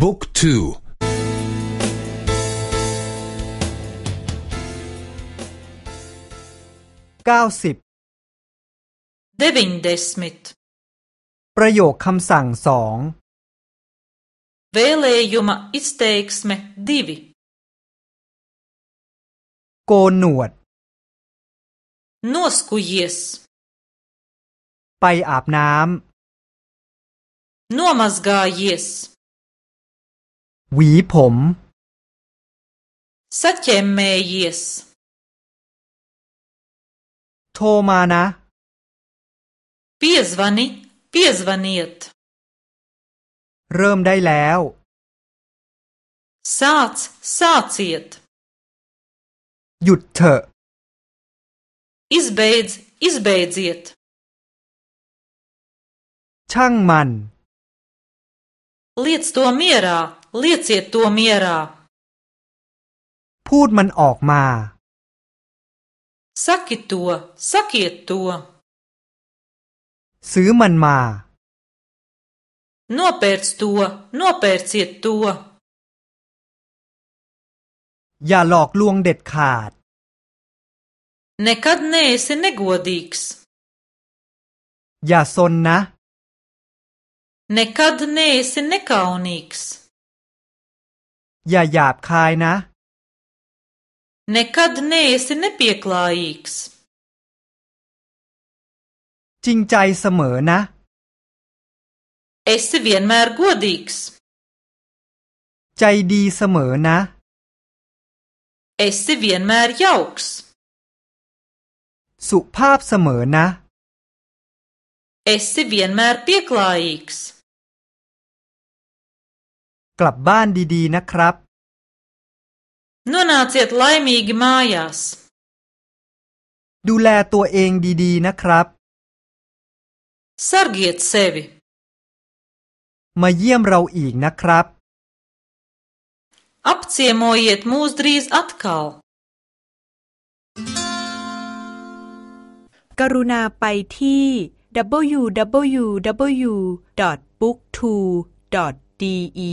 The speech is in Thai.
บุ๊กทูเก้าสิบเดวินเดสมิทประโยคคำสั่งสองเวเลยุมาอิสเต็กส์เมดีวิโกนนวดนสกุยสไปอาบน้ำนัวมัสกาเยสหวีผมสัจเจมเมยส โทรมานะ เปียสวานิเปียสวานิตเริ่มได้แล้วซาตซาติตหยุดเถอะอิสเบดอิสเบดเซ i ช่างมันลี l ตัวเมียเราลียดเสียตัวเมียรา พูดมันออกมาสักกี่ตัวสักกียตัว ซื้อมันมานัวเปิดตัวนัวเปิดเสียตัว อย่าหลอกลวงเด็ดขาดในคัดเนสเนกัวดิกส์อย่าซนนะในคัดเนสเนกาอนิกส์อย่าหยาบคายนะ Nekad neesi nepieklājīgs. จริงใจเสมอนะ Esi vienmēr godīgs. ใจดีเสมอนะ Esi vienmēr jauks. สุภาพเสมอนะ Esi vienmēr pieklājīgs. ลับบ้านดีๆนะครับ นูนาเจ็ดไลมีกมายาสดูแลตัวเองดีๆ นะครับเซอร์เกตเซวิมาเยี่ยมเราอีกนะครับอัปเซโมเยตมูสดรีสอัตคาลกรุณาไปที่ w w w b o o k t o d e